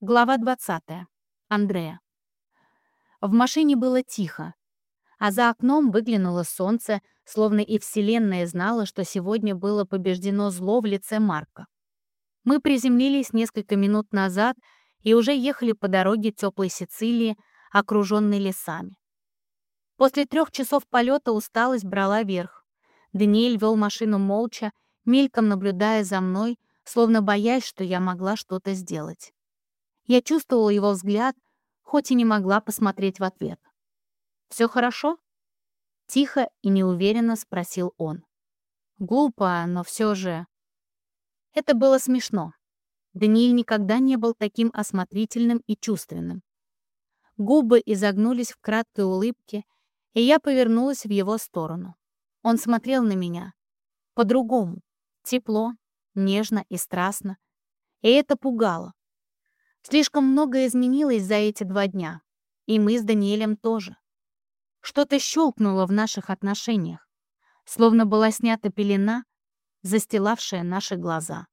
Глава 20. Андрея. В машине было тихо, а за окном выглянуло солнце, словно и Вселенная знала, что сегодня было побеждено зло в лице Марка. Мы приземлились несколько минут назад и уже ехали по дороге теплой Сицилии, окруженной лесами. После трех часов полета усталость брала верх. Даниэль вел машину молча, мельком наблюдая за мной, словно боясь, что я могла что-то сделать. Я чувствовала его взгляд, хоть и не могла посмотреть в ответ. «Все хорошо?» Тихо и неуверенно спросил он. Глупо, но все же... Это было смешно. Даниил никогда не был таким осмотрительным и чувственным. Губы изогнулись в краткой улыбке, и я повернулась в его сторону. Он смотрел на меня. По-другому. Тепло, нежно и страстно. И это пугало. Слишком многое изменилось за эти два дня. И мы с Даниэлем тоже. Что-то щелкнуло в наших отношениях. Словно была снята пелена, застилавшая наши глаза.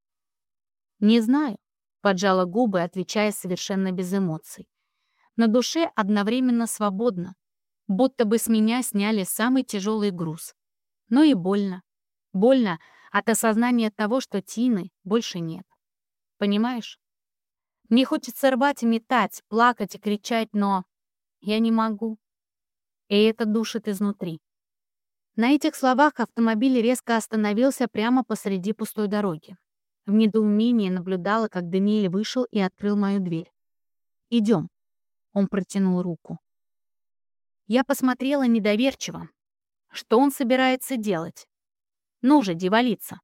«Не знаю», — поджала губы, отвечая совершенно без эмоций. На душе одновременно свободно, будто бы с меня сняли самый тяжелый груз. Но и больно. Больно от осознания того, что Тины больше нет. Понимаешь? Мне хочется рвать и метать, плакать и кричать, но я не могу. И это душит изнутри. На этих словах автомобиль резко остановился прямо посреди пустой дороги. В недоумении наблюдала, как Даниэль вышел и открыл мою дверь. «Идем». Он протянул руку. Я посмотрела недоверчиво. Что он собирается делать? Ну же, девалица.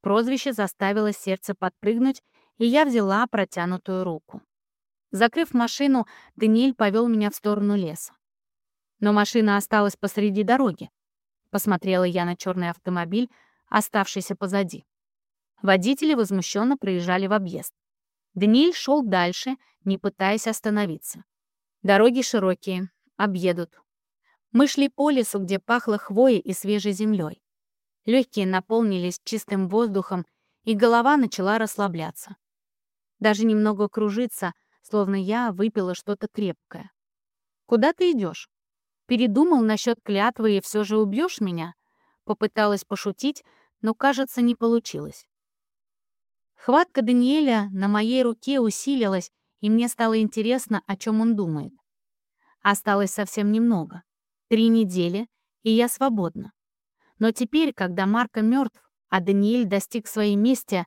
Прозвище заставило сердце подпрыгнуть, и я взяла протянутую руку. Закрыв машину, Даниэль повел меня в сторону леса. Но машина осталась посреди дороги. Посмотрела я на черный автомобиль, оставшийся позади. Водители возмущенно проезжали в объезд. Даниэль шел дальше, не пытаясь остановиться. Дороги широкие, объедут. Мы шли по лесу, где пахло хвоей и свежей землей. Легкие наполнились чистым воздухом, и голова начала расслабляться даже немного кружится, словно я выпила что-то крепкое. «Куда ты идешь? Передумал насчет клятвы и все же убьешь меня?» Попыталась пошутить, но, кажется, не получилось. Хватка Даниэля на моей руке усилилась, и мне стало интересно, о чем он думает. Осталось совсем немного. Три недели, и я свободна. Но теперь, когда Марко мертв, а Даниэль достиг своей мести,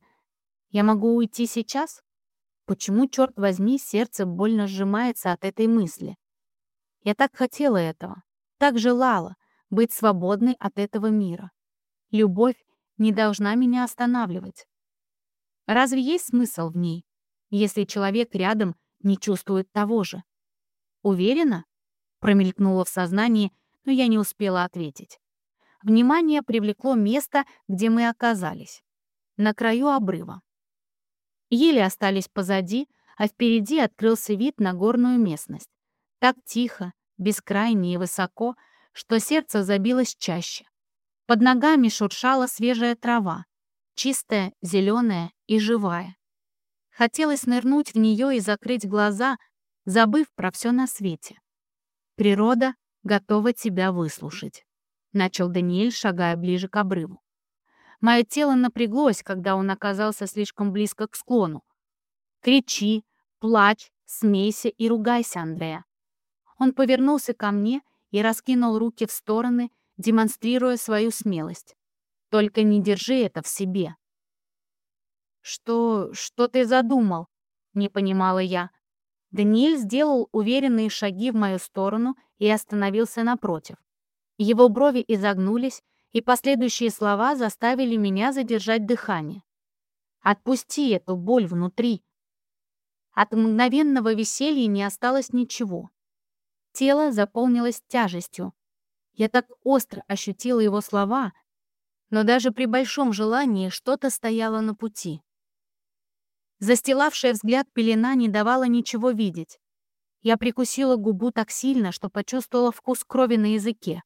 я могу уйти сейчас? Почему, черт возьми, сердце больно сжимается от этой мысли? Я так хотела этого, так желала быть свободной от этого мира. Любовь не должна меня останавливать. Разве есть смысл в ней, если человек рядом не чувствует того же? Уверена? Промелькнуло в сознании, но я не успела ответить. Внимание привлекло место, где мы оказались. На краю обрыва еле остались позади, а впереди открылся вид на горную местность. Так тихо, бескрайне и высоко, что сердце забилось чаще. Под ногами шуршала свежая трава, чистая, зеленая и живая. Хотелось нырнуть в нее и закрыть глаза, забыв про все на свете. «Природа готова тебя выслушать», — начал Даниэль, шагая ближе к обрыву. Мое тело напряглось, когда он оказался слишком близко к склону. «Кричи, плачь, смейся и ругайся, Андрея». Он повернулся ко мне и раскинул руки в стороны, демонстрируя свою смелость. «Только не держи это в себе». «Что... что ты задумал?» — не понимала я. Даниэль сделал уверенные шаги в мою сторону и остановился напротив. Его брови изогнулись, и последующие слова заставили меня задержать дыхание. «Отпусти эту боль внутри!» От мгновенного веселья не осталось ничего. Тело заполнилось тяжестью. Я так остро ощутила его слова, но даже при большом желании что-то стояло на пути. Застилавшая взгляд пелена не давала ничего видеть. Я прикусила губу так сильно, что почувствовала вкус крови на языке.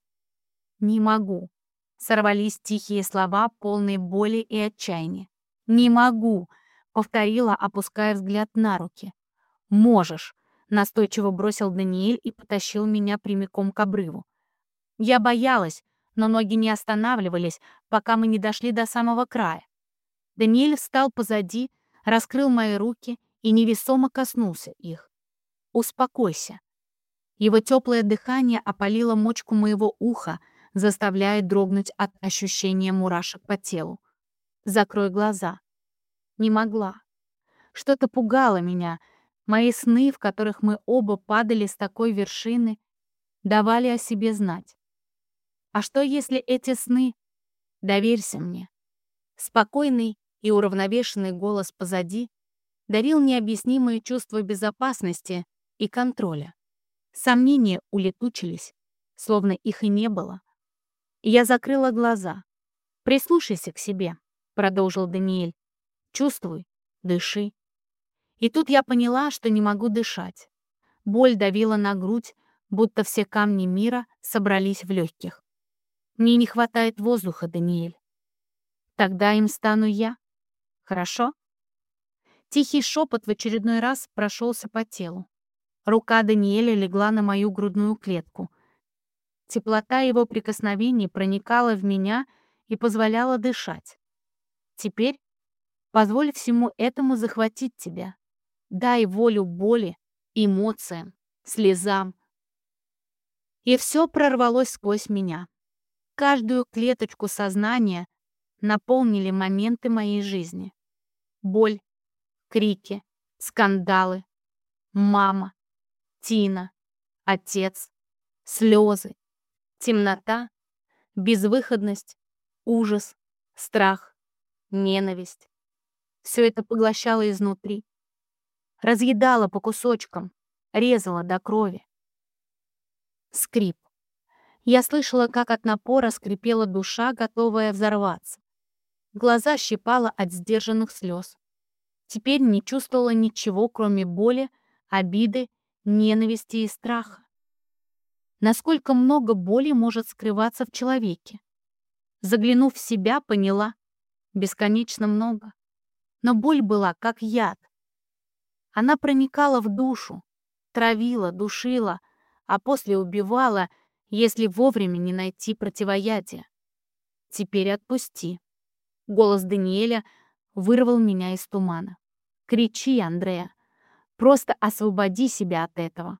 Не могу. Сорвались тихие слова, полные боли и отчаяния. «Не могу», — повторила, опуская взгляд на руки. «Можешь», — настойчиво бросил Даниэль и потащил меня прямиком к обрыву. Я боялась, но ноги не останавливались, пока мы не дошли до самого края. Даниэль встал позади, раскрыл мои руки и невесомо коснулся их. «Успокойся». Его теплое дыхание опалило мочку моего уха, заставляя дрогнуть от ощущения мурашек по телу. «Закрой глаза». Не могла. Что-то пугало меня. Мои сны, в которых мы оба падали с такой вершины, давали о себе знать. А что, если эти сны... Доверься мне. Спокойный и уравновешенный голос позади дарил необъяснимое чувство безопасности и контроля. Сомнения улетучились, словно их и не было. Я закрыла глаза. «Прислушайся к себе», — продолжил Даниэль. «Чувствуй, дыши». И тут я поняла, что не могу дышать. Боль давила на грудь, будто все камни мира собрались в легких. Мне не хватает воздуха, Даниэль. Тогда им стану я. Хорошо? Тихий шепот в очередной раз прошелся по телу. Рука Даниэля легла на мою грудную клетку. Теплота его прикосновений проникала в меня и позволяла дышать. Теперь позволь всему этому захватить тебя. Дай волю боли, эмоциям, слезам. И все прорвалось сквозь меня. Каждую клеточку сознания наполнили моменты моей жизни. Боль, крики, скандалы, мама, Тина, отец, слезы, темнота, безвыходность, ужас, страх, ненависть. Все это поглощало изнутри, разъедало по кусочкам, резало до крови. Скрип. Я слышала, как от напора скрипела душа, готовая взорваться. Глаза щипала от сдержанных слез. Теперь не чувствовала ничего, кроме боли, обиды ненависти и страха. Насколько много боли может скрываться в человеке? Заглянув в себя, поняла. Бесконечно много. Но боль была как яд. Она проникала в душу, травила, душила, а после убивала, если вовремя не найти противоядие. «Теперь отпусти». Голос Даниэля вырвал меня из тумана. «Кричи, Андрея, Просто освободи себя от этого.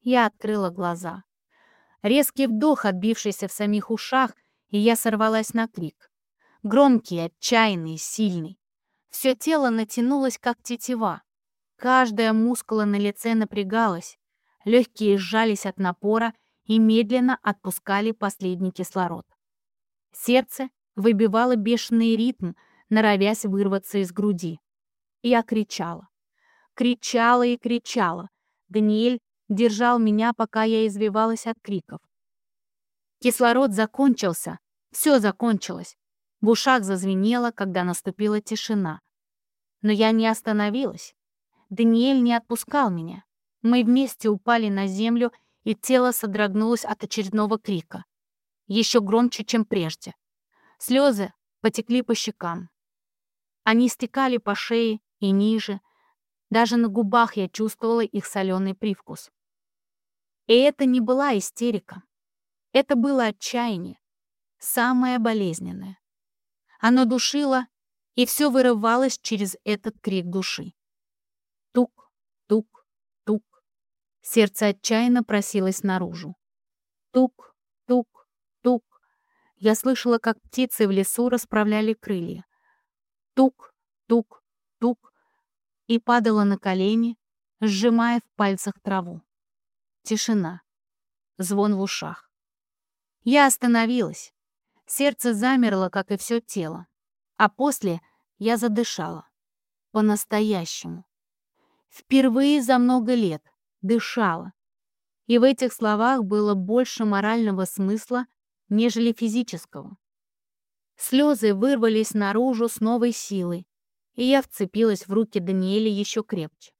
Я открыла глаза. Резкий вдох, отбившийся в самих ушах, и я сорвалась на крик. Громкий, отчаянный, сильный. Все тело натянулось, как тетива. Каждая мускула на лице напрягалась. Легкие сжались от напора и медленно отпускали последний кислород. Сердце выбивало бешеный ритм, норовясь вырваться из груди. Я кричала. Кричала и кричала. Даниэль держал меня, пока я извивалась от криков. Кислород закончился. Все закончилось. В ушах зазвенело, когда наступила тишина. Но я не остановилась. Даниэль не отпускал меня. Мы вместе упали на землю, и тело содрогнулось от очередного крика. Еще громче, чем прежде. Слезы потекли по щекам. Они стекали по шее и ниже, даже на губах я чувствовала их соленый привкус. И это не была истерика. Это было отчаяние. Самое болезненное. Оно душило, и все вырывалось через этот крик души. Тук, тук, тук. Сердце отчаянно просилось наружу. Тук, тук, тук. Я слышала, как птицы в лесу расправляли крылья. Тук, тук, тук и падала на колени, сжимая в пальцах траву. Тишина. Звон в ушах. Я остановилась. Сердце замерло, как и все тело. А после я задышала. По-настоящему. Впервые за много лет дышала. И в этих словах было больше морального смысла, нежели физического. Слезы вырвались наружу с новой силой, и я вцепилась в руки Даниэля еще крепче.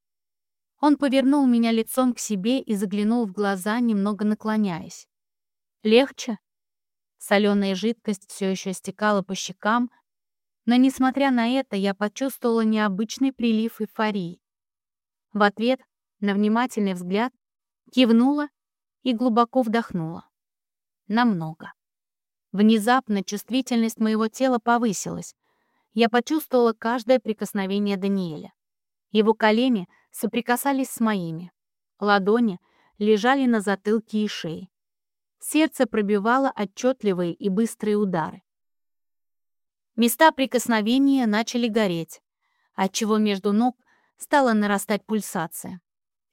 Он повернул меня лицом к себе и заглянул в глаза, немного наклоняясь. «Легче?» Соленая жидкость все еще стекала по щекам, но, несмотря на это, я почувствовала необычный прилив эйфории. В ответ на внимательный взгляд кивнула и глубоко вдохнула. Намного. Внезапно чувствительность моего тела повысилась. Я почувствовала каждое прикосновение Даниэля. Его колени соприкасались с моими. Ладони лежали на затылке и шее. Сердце пробивало отчетливые и быстрые удары. Места прикосновения начали гореть, отчего между ног стала нарастать пульсация.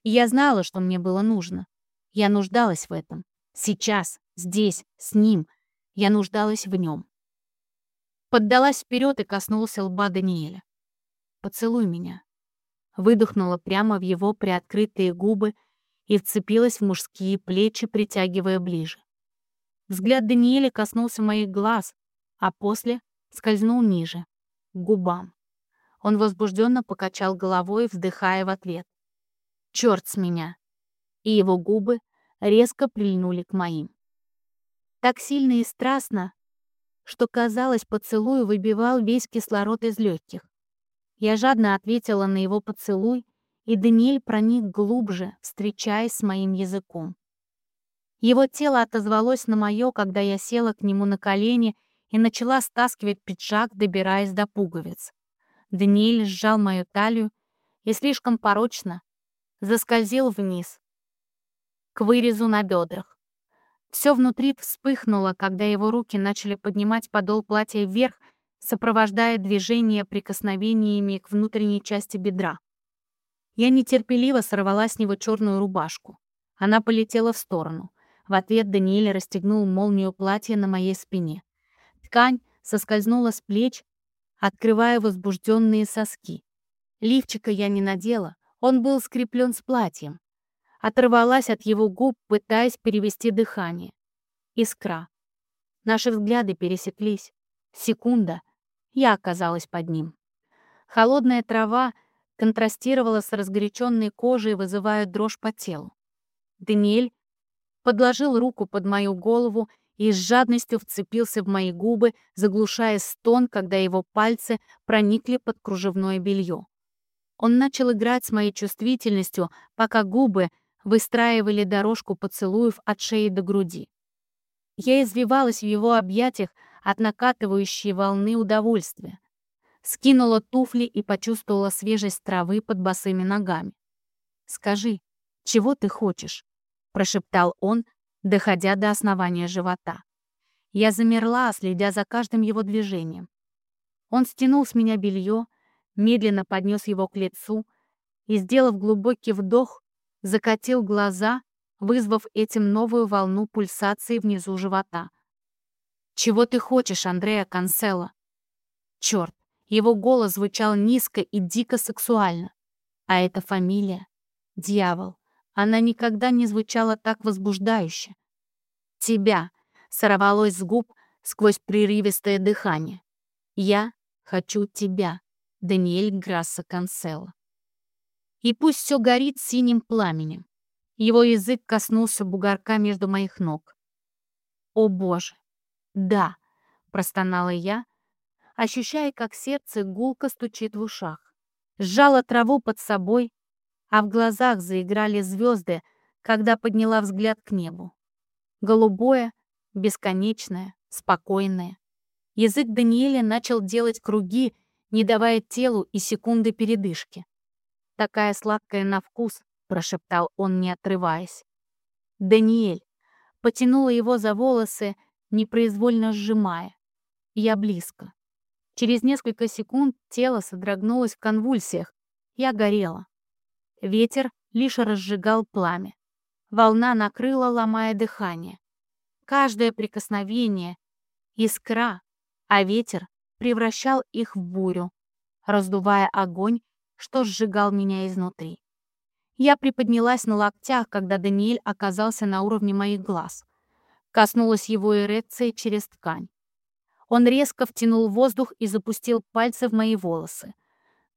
Я знала, что мне было нужно. Я нуждалась в этом. Сейчас, здесь, с ним. Я нуждалась в нем. Поддалась вперед и коснулся лба Даниэля. «Поцелуй меня». Выдохнула прямо в его приоткрытые губы и вцепилась в мужские плечи, притягивая ближе. Взгляд Даниэля коснулся моих глаз, а после скользнул ниже, к губам. Он возбужденно покачал головой, вздыхая в ответ. «Черт с меня!» И его губы резко прильнули к моим. Так сильно и страстно, что, казалось, поцелуй выбивал весь кислород из легких. Я жадно ответила на его поцелуй, и Даниэль проник глубже, встречаясь с моим языком. Его тело отозвалось на мое, когда я села к нему на колени и начала стаскивать пиджак, добираясь до пуговиц. Даниэль сжал мою талию и слишком порочно заскользил вниз, к вырезу на бедрах. Все внутри вспыхнуло, когда его руки начали поднимать подол платья вверх, сопровождая движение прикосновениями к внутренней части бедра. Я нетерпеливо сорвала с него черную рубашку. Она полетела в сторону. В ответ Даниэль расстегнул молнию платья на моей спине. Ткань соскользнула с плеч, открывая возбужденные соски. Лифчика я не надела, он был скреплен с платьем. Оторвалась от его губ, пытаясь перевести дыхание. Искра. Наши взгляды пересеклись. Секунда. Я оказалась под ним. Холодная трава контрастировала с разгоряченной кожей, вызывая дрожь по телу. Даниэль подложил руку под мою голову и с жадностью вцепился в мои губы, заглушая стон, когда его пальцы проникли под кружевное белье. Он начал играть с моей чувствительностью, пока губы выстраивали дорожку поцелуев от шеи до груди. Я извивалась в его объятиях от накатывающей волны удовольствия. Скинула туфли и почувствовала свежесть травы под босыми ногами. «Скажи, чего ты хочешь?» — прошептал он, доходя до основания живота. Я замерла, следя за каждым его движением. Он стянул с меня белье, медленно поднес его к лицу и, сделав глубокий вдох, закатил глаза, вызвав этим новую волну пульсации внизу живота. «Чего ты хочешь, Андреа Канцело?» Черт, его голос звучал низко и дико сексуально. А эта фамилия — Дьявол. Она никогда не звучала так возбуждающе. «Тебя!» — сорвалось с губ сквозь прерывистое дыхание. «Я хочу тебя!» — Даниэль Грасса Канцело. И пусть все горит синим пламенем. Его язык коснулся бугорка между моих ног. «О боже! Да!» — простонала я, ощущая, как сердце гулко стучит в ушах. Сжала траву под собой, а в глазах заиграли звезды, когда подняла взгляд к небу. Голубое, бесконечное, спокойное. Язык Даниэля начал делать круги, не давая телу и секунды передышки. «Такая сладкая на вкус», — прошептал он, не отрываясь. «Даниэль!» Потянула его за волосы, непроизвольно сжимая. Я близко. Через несколько секунд тело содрогнулось в конвульсиях. Я горела. Ветер лишь разжигал пламя. Волна накрыла, ломая дыхание. Каждое прикосновение — искра, а ветер превращал их в бурю, раздувая огонь, что сжигал меня изнутри. Я приподнялась на локтях, когда Даниэль оказался на уровне моих глаз. Коснулась его эрекции через ткань. Он резко втянул воздух и запустил пальцы в мои волосы.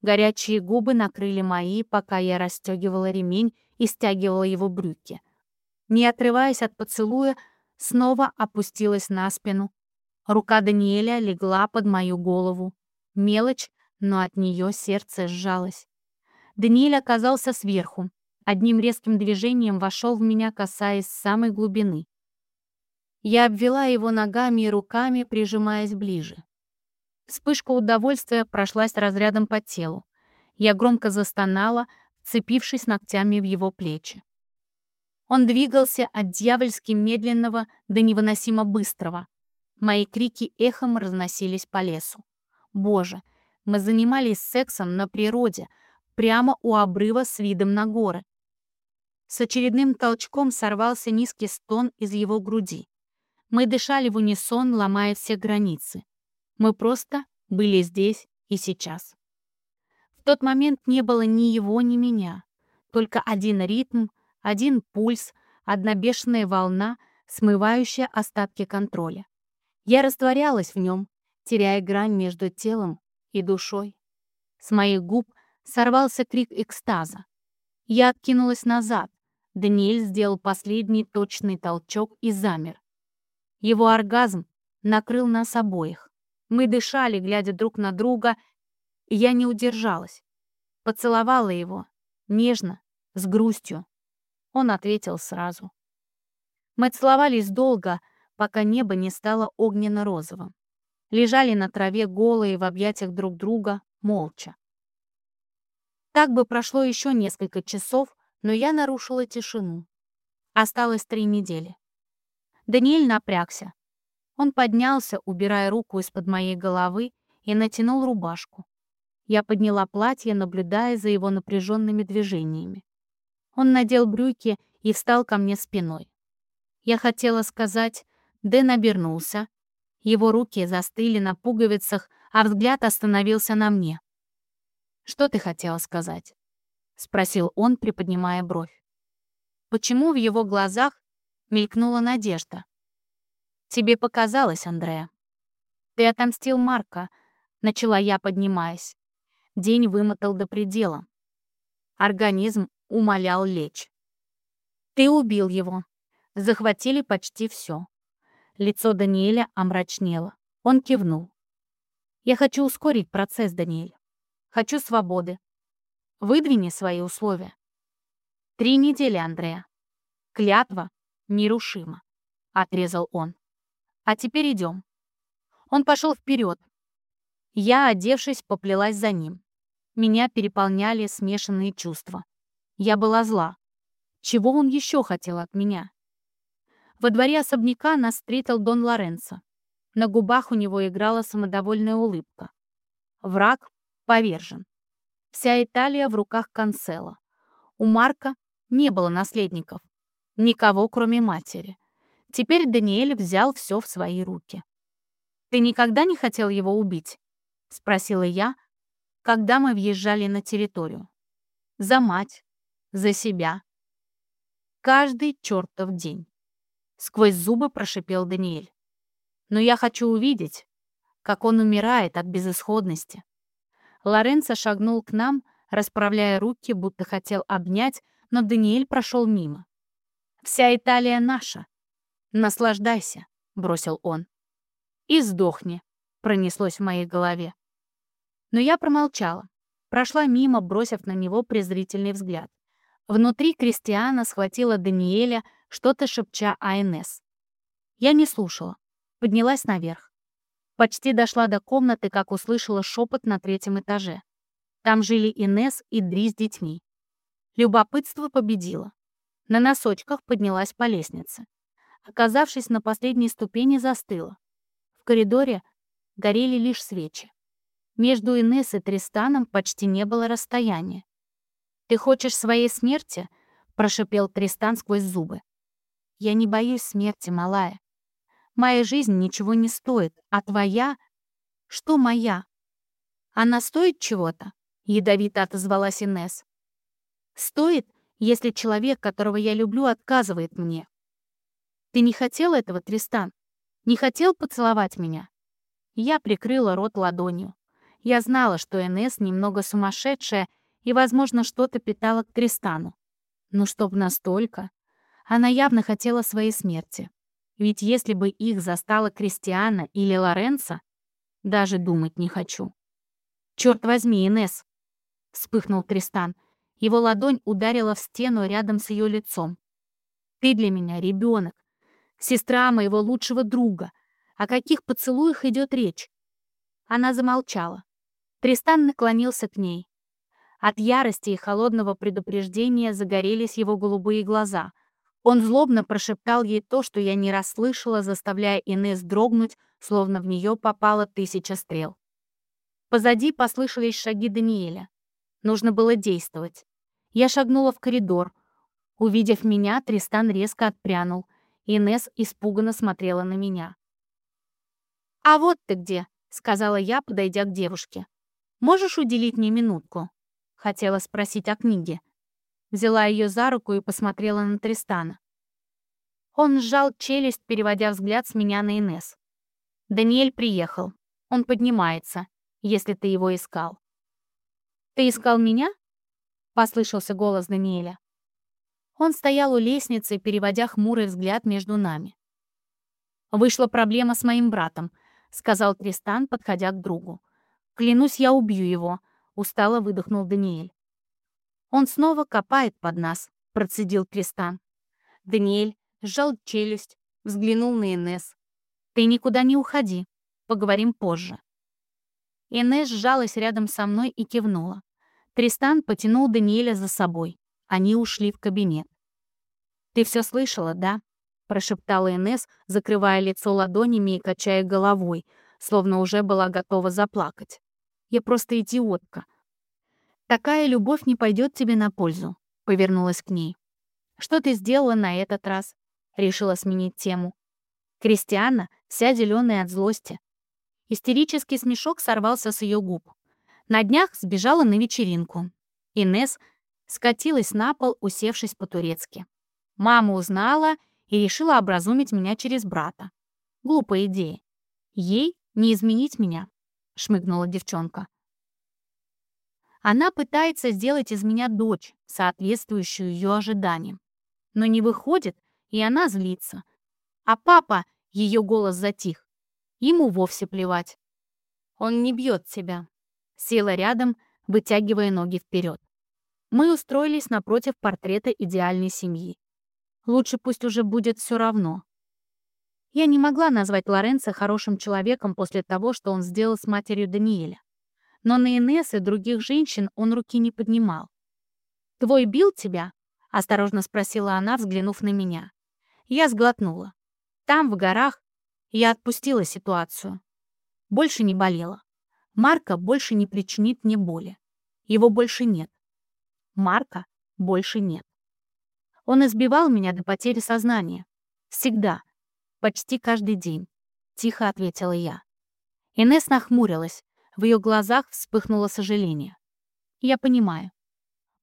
Горячие губы накрыли мои, пока я расстегивала ремень и стягивала его брюки. Не отрываясь от поцелуя, снова опустилась на спину. Рука Даниэля легла под мою голову. Мелочь, но от нее сердце сжалось. Даниэль оказался сверху. Одним резким движением вошел в меня, касаясь самой глубины. Я обвела его ногами и руками, прижимаясь ближе. Вспышка удовольствия прошлась разрядом по телу. Я громко застонала, вцепившись ногтями в его плечи. Он двигался от дьявольски медленного до невыносимо быстрого. Мои крики эхом разносились по лесу. Боже, мы занимались сексом на природе, прямо у обрыва с видом на горы. С очередным толчком сорвался низкий стон из его груди. Мы дышали в унисон, ломая все границы. Мы просто были здесь и сейчас. В тот момент не было ни его, ни меня. Только один ритм, один пульс, одна бешеная волна, смывающая остатки контроля. Я растворялась в нем, теряя грань между телом и душой. С моих губ сорвался крик экстаза. Я откинулась назад. Даниэль сделал последний точный толчок и замер. Его оргазм накрыл нас обоих. Мы дышали, глядя друг на друга, и я не удержалась. Поцеловала его, нежно, с грустью. Он ответил сразу. Мы целовались долго, пока небо не стало огненно-розовым. Лежали на траве голые в объятиях друг друга, молча. Так бы прошло еще несколько часов, но я нарушила тишину. Осталось три недели. Даниэль напрягся. Он поднялся, убирая руку из-под моей головы, и натянул рубашку. Я подняла платье, наблюдая за его напряженными движениями. Он надел брюки и встал ко мне спиной. Я хотела сказать, Дэн обернулся. Его руки застыли на пуговицах, а взгляд остановился на мне. «Что ты хотела сказать?» — спросил он, приподнимая бровь. Почему в его глазах мелькнула надежда? «Тебе показалось, Андреа. Ты отомстил Марка», — начала я, поднимаясь. День вымотал до предела. Организм умолял лечь. «Ты убил его. Захватили почти все». Лицо Даниэля омрачнело. Он кивнул. «Я хочу ускорить процесс, Даниэль. Хочу свободы. Выдвини свои условия. Три недели, Андрея. Клятва нерушима, — отрезал он. А теперь идем. Он пошел вперед. Я, одевшись, поплелась за ним. Меня переполняли смешанные чувства. Я была зла. Чего он еще хотел от меня? Во дворе особняка нас встретил Дон Лоренцо. На губах у него играла самодовольная улыбка. Враг повержен. Вся Италия в руках Канцела. У Марка не было наследников. Никого, кроме матери. Теперь Даниэль взял все в свои руки. «Ты никогда не хотел его убить?» — спросила я, когда мы въезжали на территорию. «За мать, за себя. Каждый чертов день». Сквозь зубы прошипел Даниэль. «Но я хочу увидеть, как он умирает от безысходности, Лоренцо шагнул к нам, расправляя руки, будто хотел обнять, но Даниэль прошел мимо. «Вся Италия наша. Наслаждайся», — бросил он. «И сдохни», — пронеслось в моей голове. Но я промолчала. Прошла мимо, бросив на него презрительный взгляд. Внутри Кристиана схватила Даниэля, что-то шепча АНС. Я не слушала. Поднялась наверх. Почти дошла до комнаты, как услышала шепот на третьем этаже. Там жили Инес и Дри с детьми. Любопытство победило. На носочках поднялась по лестнице. Оказавшись на последней ступени, застыла. В коридоре горели лишь свечи. Между Инес и Тристаном почти не было расстояния. «Ты хочешь своей смерти?» — прошипел Тристан сквозь зубы. «Я не боюсь смерти, малая. Моя жизнь ничего не стоит, а твоя... Что моя? Она стоит чего-то? Ядовито отозвалась Инесс. Стоит, если человек, которого я люблю, отказывает мне. Ты не хотел этого, Тристан? Не хотел поцеловать меня? Я прикрыла рот ладонью. Я знала, что Инесс немного сумасшедшая и, возможно, что-то питала к Тристану. Но чтоб настолько... Она явно хотела своей смерти. Ведь если бы их застала Кристиана или Лоренцо, даже думать не хочу. «Черт возьми, Инесс!» — вспыхнул Тристан. Его ладонь ударила в стену рядом с ее лицом. «Ты для меня ребенок, сестра моего лучшего друга. О каких поцелуях идет речь?» Она замолчала. Тристан наклонился к ней. От ярости и холодного предупреждения загорелись его голубые глаза. Он злобно прошептал ей то, что я не расслышала, заставляя Инесс дрогнуть, словно в нее попало тысяча стрел. Позади послышались шаги Даниэля. Нужно было действовать. Я шагнула в коридор. Увидев меня, Тристан резко отпрянул. Инес испуганно смотрела на меня. «А вот ты где!» — сказала я, подойдя к девушке. «Можешь уделить мне минутку?» Хотела спросить о книге. Взяла ее за руку и посмотрела на Тристана. Он сжал челюсть, переводя взгляд с меня на Инес. «Даниэль приехал. Он поднимается, если ты его искал». «Ты искал меня?» — послышался голос Даниэля. Он стоял у лестницы, переводя хмурый взгляд между нами. «Вышла проблема с моим братом», — сказал Тристан, подходя к другу. «Клянусь, я убью его», — устало выдохнул Даниэль. «Он снова копает под нас», — процедил Тристан. Даниэль сжал челюсть, взглянул на Инес. «Ты никуда не уходи. Поговорим позже». Инес сжалась рядом со мной и кивнула. Тристан потянул Даниэля за собой. Они ушли в кабинет. «Ты все слышала, да?» — прошептала Инес, закрывая лицо ладонями и качая головой, словно уже была готова заплакать. «Я просто идиотка. Такая любовь не пойдет тебе на пользу», — повернулась к ней. «Что ты сделала на этот раз?» — решила сменить тему. Кристиана вся зеленая от злости. Истерический смешок сорвался с ее губ. На днях сбежала на вечеринку. Инес скатилась на пол, усевшись по-турецки. Мама узнала и решила образумить меня через брата. Глупая идея. Ей не изменить меня, шмыгнула девчонка. Она пытается сделать из меня дочь, соответствующую ее ожиданиям. Но не выходит, и она злится. А папа, ее голос затих, ему вовсе плевать. Он не бьет себя, Села рядом, вытягивая ноги вперед. Мы устроились напротив портрета идеальной семьи. Лучше пусть уже будет все равно. Я не могла назвать Лоренцо хорошим человеком после того, что он сделал с матерью Даниэля. Но на Инесс и других женщин он руки не поднимал. «Твой бил тебя?» — осторожно спросила она, взглянув на меня. Я сглотнула. Там, в горах, я отпустила ситуацию. Больше не болела. Марка больше не причинит мне боли. Его больше нет. Марка больше нет. Он избивал меня до потери сознания. Всегда. Почти каждый день. Тихо ответила я. Инесс нахмурилась. В ее глазах вспыхнуло сожаление. Я понимаю.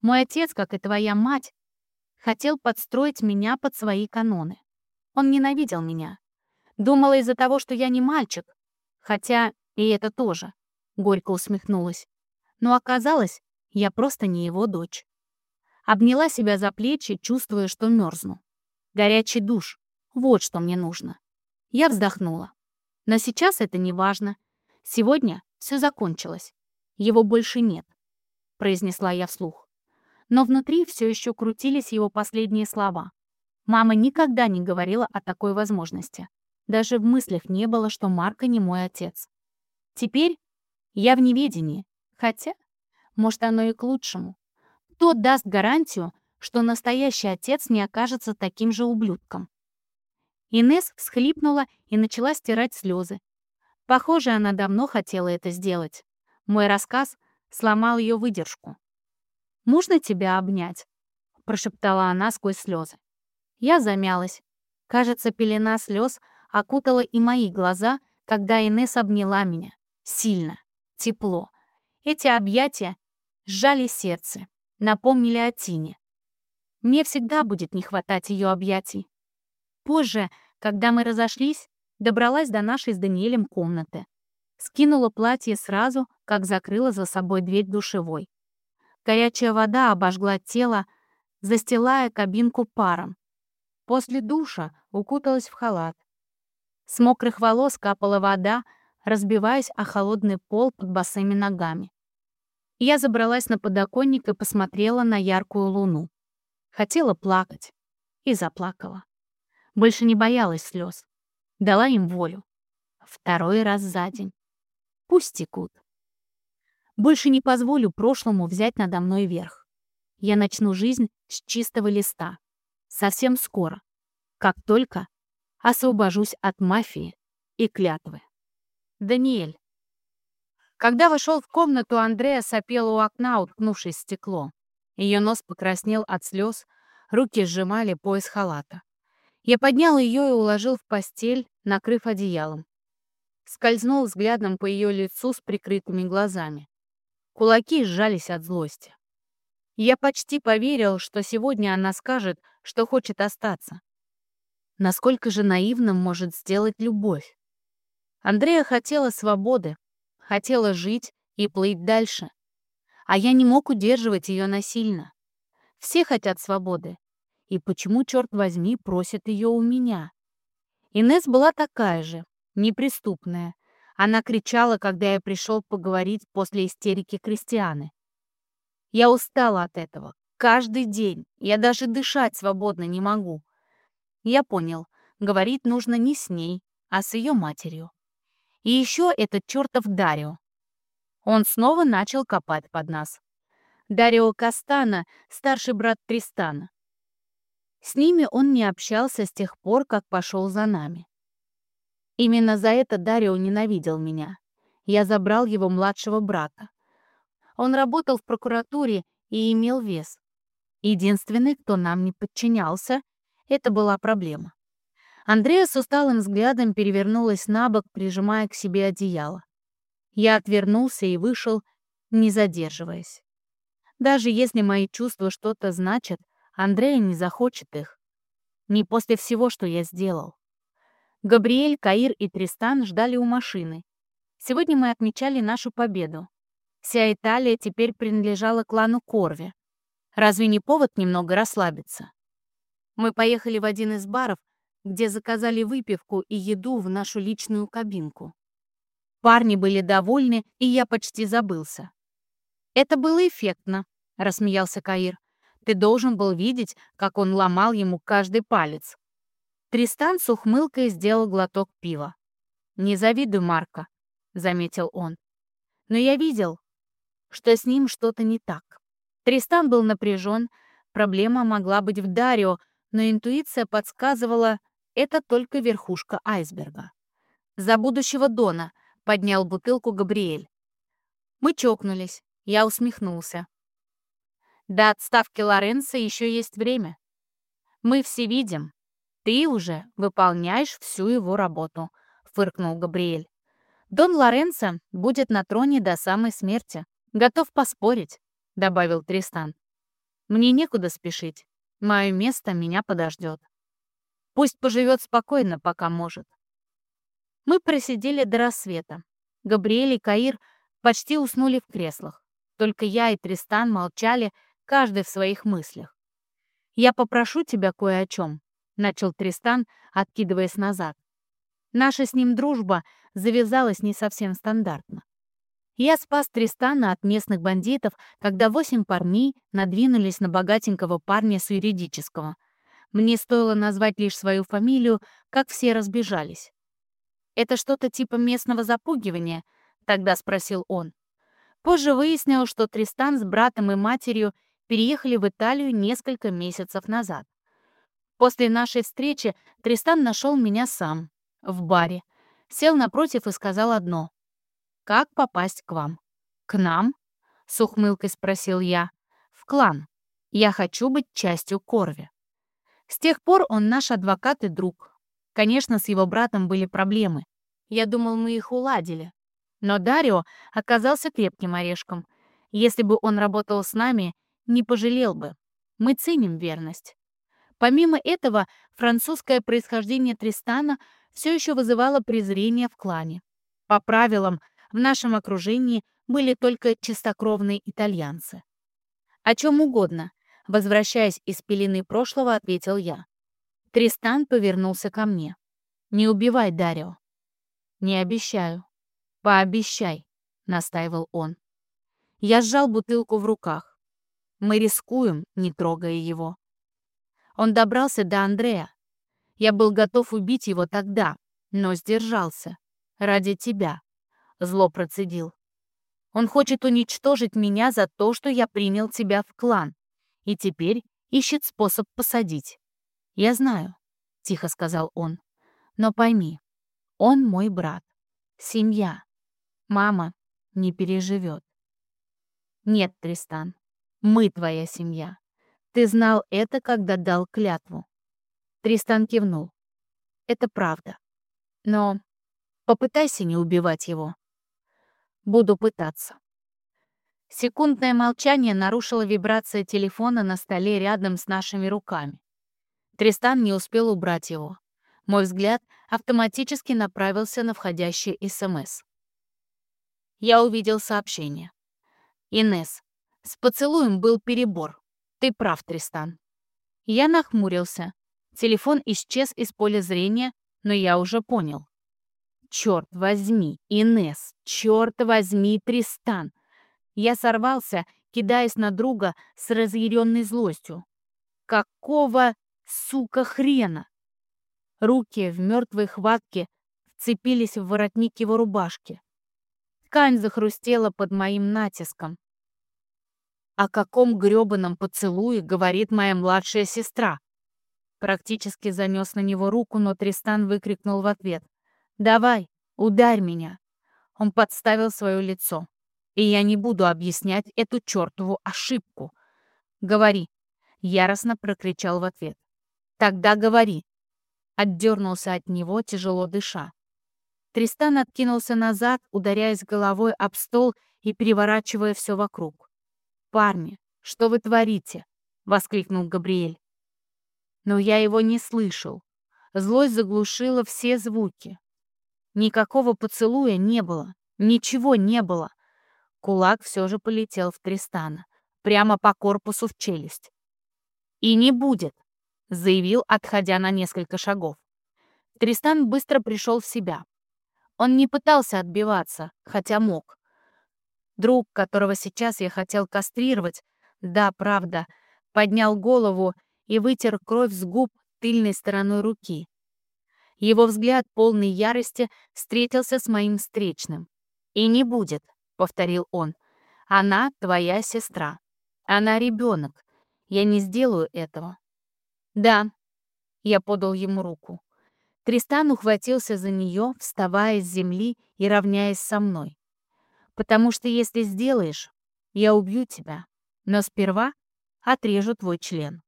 Мой отец, как и твоя мать, хотел подстроить меня под свои каноны. Он ненавидел меня. Думала из-за того, что я не мальчик. Хотя и это тоже. Горько усмехнулась. Но оказалось, я просто не его дочь. Обняла себя за плечи, чувствуя, что мерзну. Горячий душ. Вот что мне нужно. Я вздохнула. Но сейчас это не важно. Сегодня все закончилось. Его больше нет, произнесла я вслух. Но внутри все еще крутились его последние слова. Мама никогда не говорила о такой возможности. Даже в мыслях не было, что Марка не мой отец. Теперь я в неведении, хотя, может, оно и к лучшему. Кто даст гарантию, что настоящий отец не окажется таким же ублюдком? Инес всхлипнула и начала стирать слезы. Похоже, она давно хотела это сделать. Мой рассказ сломал ее выдержку. «Можно тебя обнять?» — прошептала она сквозь слезы. Я замялась. Кажется, пелена слез окутала и мои глаза, когда Инес обняла меня. Сильно тепло. Эти объятия сжали сердце, напомнили о Тине. Мне всегда будет не хватать ее объятий. Позже, когда мы разошлись, добралась до нашей с Даниэлем комнаты. Скинула платье сразу, как закрыла за собой дверь душевой. Горячая вода обожгла тело, застилая кабинку паром. После душа укуталась в халат. С мокрых волос капала вода, разбиваясь о холодный пол под босыми ногами. Я забралась на подоконник и посмотрела на яркую луну. Хотела плакать. И заплакала. Больше не боялась слез. Дала им волю. Второй раз за день. Пусть текут. Больше не позволю прошлому взять надо мной верх. Я начну жизнь с чистого листа. Совсем скоро. Как только освобожусь от мафии и клятвы. Даниэль. Когда вошел в комнату, Андрея сопела у окна, уткнувшись в стекло. Ее нос покраснел от слез, руки сжимали пояс халата. Я поднял ее и уложил в постель, накрыв одеялом. Скользнул взглядом по ее лицу с прикрытыми глазами. Кулаки сжались от злости. Я почти поверил, что сегодня она скажет, что хочет остаться. Насколько же наивным может сделать любовь? Андрея хотела свободы, хотела жить и плыть дальше. А я не мог удерживать ее насильно. Все хотят свободы. И почему, черт возьми, просят ее у меня? Инес была такая же, неприступная. Она кричала, когда я пришел поговорить после истерики Кристианы. Я устала от этого. Каждый день. Я даже дышать свободно не могу. Я понял, говорить нужно не с ней, а с ее матерью. И еще этот чертов Дарио. Он снова начал копать под нас. Дарио Кастана, старший брат Тристана. С ними он не общался с тех пор, как пошел за нами. Именно за это Дарио ненавидел меня. Я забрал его младшего брата. Он работал в прокуратуре и имел вес. Единственный, кто нам не подчинялся, это была проблема. Андрея с усталым взглядом перевернулась на бок, прижимая к себе одеяло. Я отвернулся и вышел, не задерживаясь. Даже если мои чувства что-то значат, Андрея не захочет их. Не после всего, что я сделал. Габриэль, Каир и Тристан ждали у машины. Сегодня мы отмечали нашу победу. Вся Италия теперь принадлежала клану Корви. Разве не повод немного расслабиться? Мы поехали в один из баров, где заказали выпивку и еду в нашу личную кабинку. Парни были довольны, и я почти забылся. «Это было эффектно», — рассмеялся Каир. «Ты должен был видеть, как он ломал ему каждый палец». Тристан с ухмылкой сделал глоток пива. «Не завидуй Марка», — заметил он. «Но я видел, что с ним что-то не так. Тристан был напряжен, проблема могла быть в Дарио, но интуиция подсказывала, это только верхушка айсберга. «За будущего Дона», — поднял бутылку Габриэль. Мы чокнулись, я усмехнулся. До отставки Лоренца еще есть время. Мы все видим. Ты уже выполняешь всю его работу, фыркнул Габриэль. Дон Лоренцо будет на троне до самой смерти. Готов поспорить, добавил Тристан. Мне некуда спешить. Мое место меня подождет. Пусть поживет спокойно, пока может. Мы просидели до рассвета. Габриэль и Каир почти уснули в креслах. Только я и Тристан молчали, каждый в своих мыслях. «Я попрошу тебя кое о чем», — начал Тристан, откидываясь назад. Наша с ним дружба завязалась не совсем стандартно. Я спас Тристана от местных бандитов, когда восемь парней надвинулись на богатенького парня с юридического — мне стоило назвать лишь свою фамилию, как все разбежались. «Это что-то типа местного запугивания?» — тогда спросил он. Позже выяснил, что Тристан с братом и матерью переехали в Италию несколько месяцев назад. После нашей встречи Тристан нашел меня сам, в баре. Сел напротив и сказал одно. «Как попасть к вам?» «К нам?» — с ухмылкой спросил я. «В клан. Я хочу быть частью Корви». С тех пор он наш адвокат и друг. Конечно, с его братом были проблемы. Я думал, мы их уладили. Но Дарио оказался крепким орешком. Если бы он работал с нами, не пожалел бы. Мы ценим верность. Помимо этого, французское происхождение Тристана все еще вызывало презрение в клане. По правилам, в нашем окружении были только чистокровные итальянцы. О чем угодно, Возвращаясь из пелены прошлого, ответил я. Тристан повернулся ко мне. «Не убивай Дарио». «Не обещаю». «Пообещай», — настаивал он. Я сжал бутылку в руках. Мы рискуем, не трогая его. Он добрался до Андрея. Я был готов убить его тогда, но сдержался. Ради тебя. Зло процедил. Он хочет уничтожить меня за то, что я принял тебя в клан. И теперь ищет способ посадить. Я знаю, тихо сказал он. Но пойми, он мой брат. Семья. Мама не переживет. Нет, Тристан, мы твоя семья. Ты знал это, когда дал клятву. Тристан кивнул. Это правда. Но попытайся не убивать его. Буду пытаться. Секундное молчание нарушило вибрация телефона на столе рядом с нашими руками. Тристан не успел убрать его. Мой взгляд автоматически направился на входящий СМС. Я увидел сообщение. «Инесс, с поцелуем был перебор. Ты прав, Тристан». Я нахмурился. Телефон исчез из поля зрения, но я уже понял. «Черт возьми, Инесс, черт возьми, Тристан!» Я сорвался, кидаясь на друга с разъяренной злостью. «Какого, сука, хрена?» Руки в мертвой хватке вцепились в воротник его рубашки. Ткань захрустела под моим натиском. О каком грёбаном поцелуе говорит моя младшая сестра? Практически занес на него руку, но Тристан выкрикнул в ответ. «Давай, ударь меня!» Он подставил свое лицо. «И я не буду объяснять эту чертову ошибку!» «Говори!» — яростно прокричал в ответ. «Тогда говори!» Отдернулся от него, тяжело дыша. Тристан откинулся назад, ударяясь головой об стол и переворачивая все вокруг. «Парни, что вы творите?» — воскликнул Габриэль. Но я его не слышал. Злость заглушила все звуки. Никакого поцелуя не было, ничего не было. Кулак все же полетел в Тристана, прямо по корпусу в челюсть. «И не будет», — заявил, отходя на несколько шагов. Тристан быстро пришел в себя. Он не пытался отбиваться, хотя мог. Друг, которого сейчас я хотел кастрировать, да, правда, поднял голову и вытер кровь с губ тыльной стороной руки. Его взгляд, полный ярости, встретился с моим встречным. «И не будет», — повторил он. «Она твоя сестра. Она ребенок. Я не сделаю этого. «Да». Я подал ему руку. Тристан ухватился за нее, вставая с земли и равняясь со мной. «Потому что если сделаешь, я убью тебя, но сперва отрежу твой член».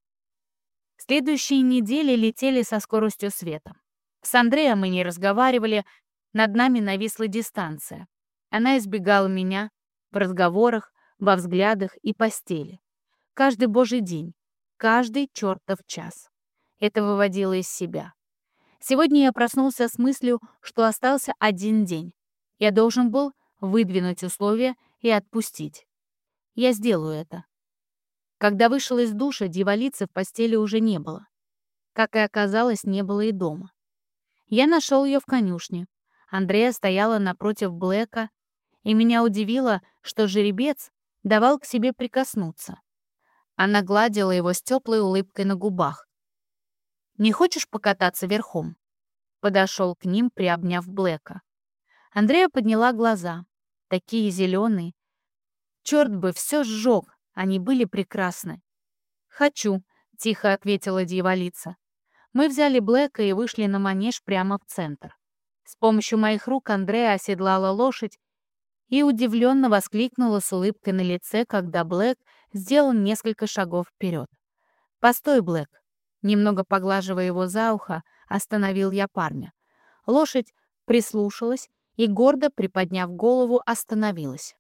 Следующие недели летели со скоростью света. С Андреем мы не разговаривали, над нами нависла дистанция. Она избегала меня в разговорах, во взглядах и постели. Каждый божий день, Каждый чертов час. Это выводило из себя. Сегодня я проснулся с мыслью, что остался один день. Я должен был выдвинуть условия и отпустить. Я сделаю это. Когда вышел из душа, дьяволицы в постели уже не было. Как и оказалось, не было и дома. Я нашел ее в конюшне. Андрея стояла напротив Блэка, и меня удивило, что жеребец давал к себе прикоснуться. Она гладила его с теплой улыбкой на губах. «Не хочешь покататься верхом?» Подошел к ним, приобняв Блэка. Андрея подняла глаза. Такие зеленые. Черт бы, все сжег. Они были прекрасны. «Хочу», — тихо ответила дьяволица. Мы взяли Блэка и вышли на манеж прямо в центр. С помощью моих рук Андрея оседлала лошадь и удивленно воскликнула с улыбкой на лице, когда Блэк сделал несколько шагов вперед. «Постой, Блэк!» Немного поглаживая его за ухо, остановил я парня. Лошадь прислушалась и, гордо приподняв голову, остановилась.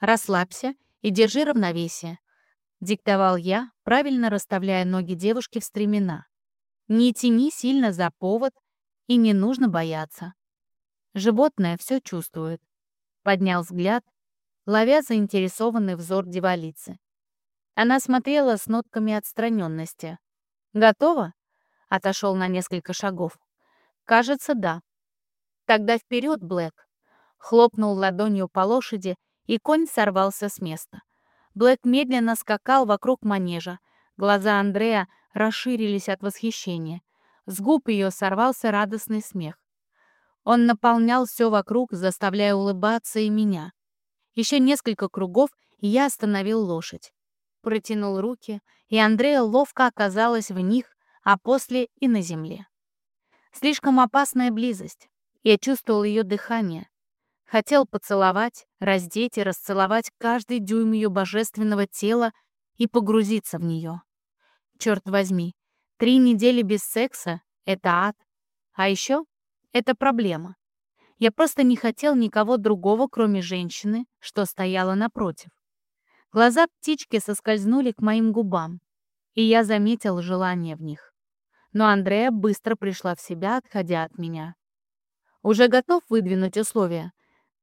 «Расслабься и держи равновесие», — диктовал я, правильно расставляя ноги девушки в стремена. «Не тяни сильно за повод, и не нужно бояться. Животное все чувствует поднял взгляд, ловя заинтересованный взор девалицы. Она смотрела с нотками отстраненности. «Готово?» — отошел на несколько шагов. «Кажется, да». «Тогда вперед, Блэк!» Хлопнул ладонью по лошади и конь сорвался с места. Блэк медленно скакал вокруг манежа. Глаза Андрея расширились от восхищения. С губ ее сорвался радостный смех. Он наполнял все вокруг, заставляя улыбаться и меня. Еще несколько кругов, и я остановил лошадь. Протянул руки, и Андрея ловко оказалась в них, а после и на земле. Слишком опасная близость. Я чувствовал ее дыхание. Хотел поцеловать, раздеть и расцеловать каждый дюйм ее божественного тела и погрузиться в нее. Черт возьми, три недели без секса — это ад. А еще это проблема. Я просто не хотел никого другого, кроме женщины, что стояла напротив. Глаза птички соскользнули к моим губам, и я заметил желание в них. Но Андрея быстро пришла в себя, отходя от меня. «Уже готов выдвинуть условия?»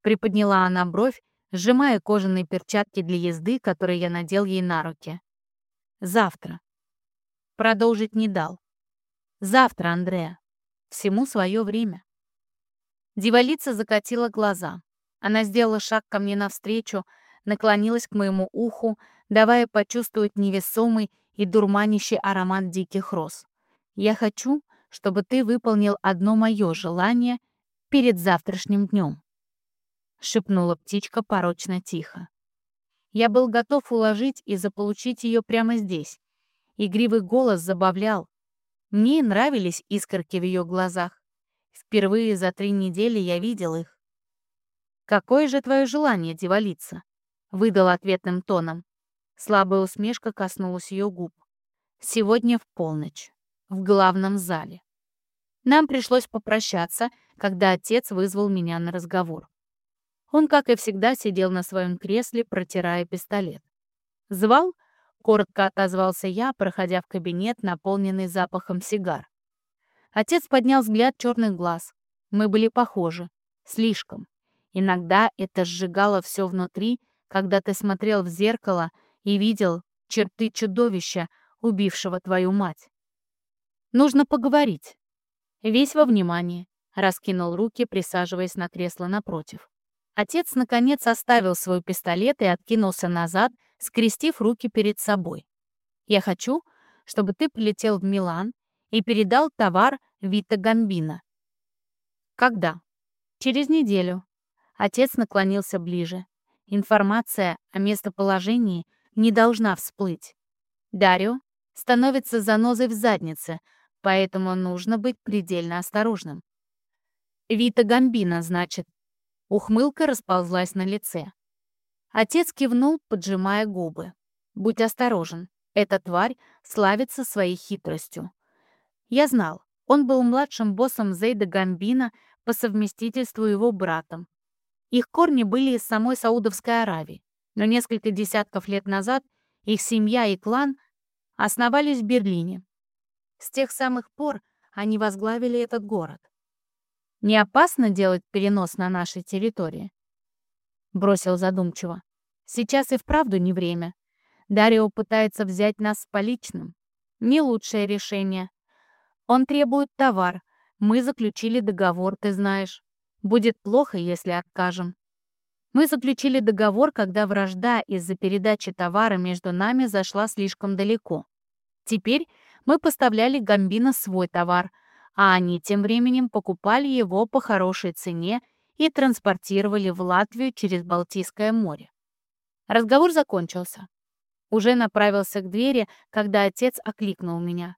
Приподняла она бровь, сжимая кожаные перчатки для езды, которые я надел ей на руки. «Завтра». Продолжить не дал. «Завтра, Андрея. Всему свое время». Девалица закатила глаза. Она сделала шаг ко мне навстречу, наклонилась к моему уху, давая почувствовать невесомый и дурманящий аромат диких роз. «Я хочу, чтобы ты выполнил одно мое желание перед завтрашним днем», — шепнула птичка порочно тихо. Я был готов уложить и заполучить ее прямо здесь. Игривый голос забавлял. Мне нравились искорки в ее глазах. Впервые за три недели я видел их. «Какое же твое желание, девалица?» — выдал ответным тоном. Слабая усмешка коснулась ее губ. «Сегодня в полночь. В главном зале». Нам пришлось попрощаться, когда отец вызвал меня на разговор. Он, как и всегда, сидел на своем кресле, протирая пистолет. «Звал?» — коротко отозвался я, проходя в кабинет, наполненный запахом сигар. Отец поднял взгляд черных глаз. Мы были похожи. Слишком. Иногда это сжигало все внутри, когда ты смотрел в зеркало и видел черты чудовища, убившего твою мать. Нужно поговорить. Весь во внимание. Раскинул руки, присаживаясь на кресло напротив. Отец, наконец, оставил свой пистолет и откинулся назад, скрестив руки перед собой. «Я хочу, чтобы ты прилетел в Милан и передал товар Вита Гамбина. Когда? Через неделю. Отец наклонился ближе. Информация о местоположении не должна всплыть. Дарио становится занозой в заднице, поэтому нужно быть предельно осторожным. Вита Гамбина, значит. Ухмылка расползлась на лице. Отец кивнул, поджимая губы. «Будь осторожен. Эта тварь славится своей хитростью. Я знал, он был младшим боссом Зейда Гамбина, по совместительству его братом. Их корни были из самой Саудовской Аравии, но несколько десятков лет назад их семья и клан основались в Берлине. С тех самых пор они возглавили этот город. «Не опасно делать перенос на нашей территории?» Бросил задумчиво. «Сейчас и вправду не время. Дарио пытается взять нас с поличным. Не лучшее решение, он требует товар. Мы заключили договор, ты знаешь. Будет плохо, если откажем. Мы заключили договор, когда вражда из-за передачи товара между нами зашла слишком далеко. Теперь мы поставляли Гамбина свой товар, а они тем временем покупали его по хорошей цене и транспортировали в Латвию через Балтийское море. Разговор закончился. Уже направился к двери, когда отец окликнул меня.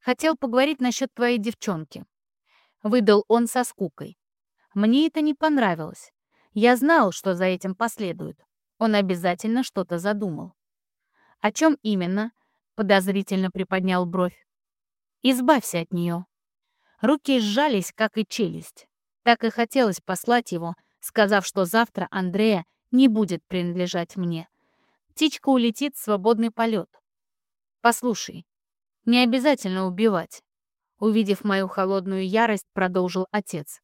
Хотел поговорить насчет твоей девчонки. Выдал он со скукой. Мне это не понравилось. Я знал, что за этим последует. Он обязательно что-то задумал. О чем именно? Подозрительно приподнял бровь. Избавься от нее. Руки сжались, как и челюсть. Так и хотелось послать его, сказав, что завтра Андрея не будет принадлежать мне. Птичка улетит в свободный полет. Послушай, не обязательно убивать. Увидев мою холодную ярость, продолжил отец.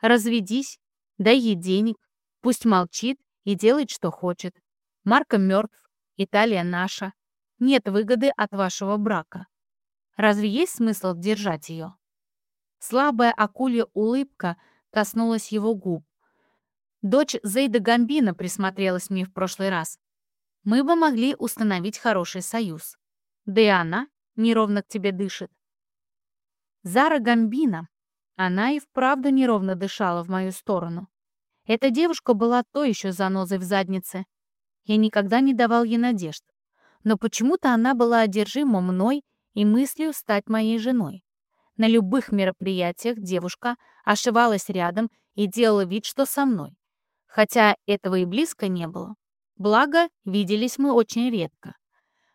Разведись, дай ей денег, пусть молчит и делает, что хочет. Марка мертв, Италия наша. Нет выгоды от вашего брака. Разве есть смысл держать ее? Слабая акулья улыбка коснулась его губ. Дочь Зейда Гамбина присмотрелась мне в прошлый раз. Мы бы могли установить хороший союз. Да и она неровно к тебе дышит. Зара Гамбина. Она и вправду неровно дышала в мою сторону. Эта девушка была то еще занозой в заднице. Я никогда не давал ей надежд. Но почему-то она была одержима мной и мыслью стать моей женой. На любых мероприятиях девушка ошивалась рядом и делала вид, что со мной хотя этого и близко не было. Благо, виделись мы очень редко.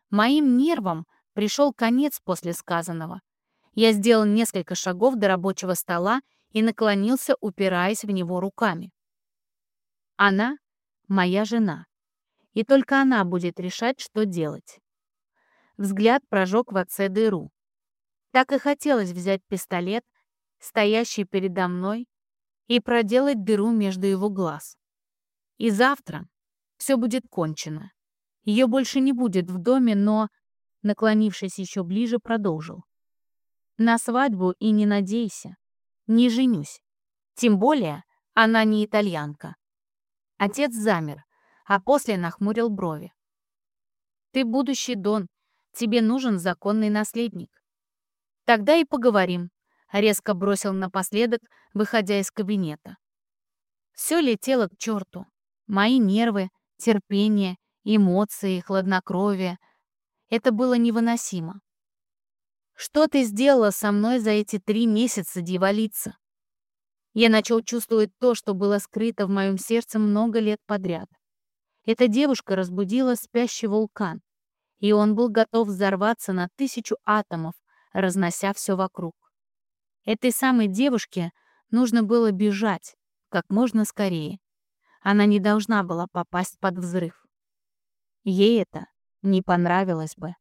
Моим нервам пришел конец после сказанного. Я сделал несколько шагов до рабочего стола и наклонился, упираясь в него руками. Она — моя жена, и только она будет решать, что делать. Взгляд прожег в отце дыру. Так и хотелось взять пистолет, стоящий передо мной, и проделать дыру между его глаз. И завтра все будет кончено. Ее больше не будет в доме, но, наклонившись еще ближе, продолжил. На свадьбу и не надейся. Не женюсь. Тем более она не итальянка. Отец замер, а после нахмурил брови. Ты будущий Дон, тебе нужен законный наследник. Тогда и поговорим, резко бросил напоследок, выходя из кабинета. Все летело к черту. Мои нервы, терпение, эмоции, хладнокровие. Это было невыносимо. Что ты сделала со мной за эти три месяца, дьяволица? Я начал чувствовать то, что было скрыто в моем сердце много лет подряд. Эта девушка разбудила спящий вулкан, и он был готов взорваться на тысячу атомов, разнося все вокруг. Этой самой девушке нужно было бежать как можно скорее. Она не должна была попасть под взрыв. Ей это не понравилось бы.